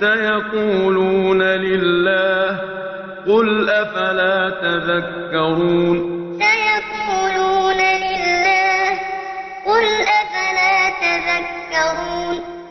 سيقولون لله قل أفلا تذكرون سيقولون لله قل أفلا تذكرون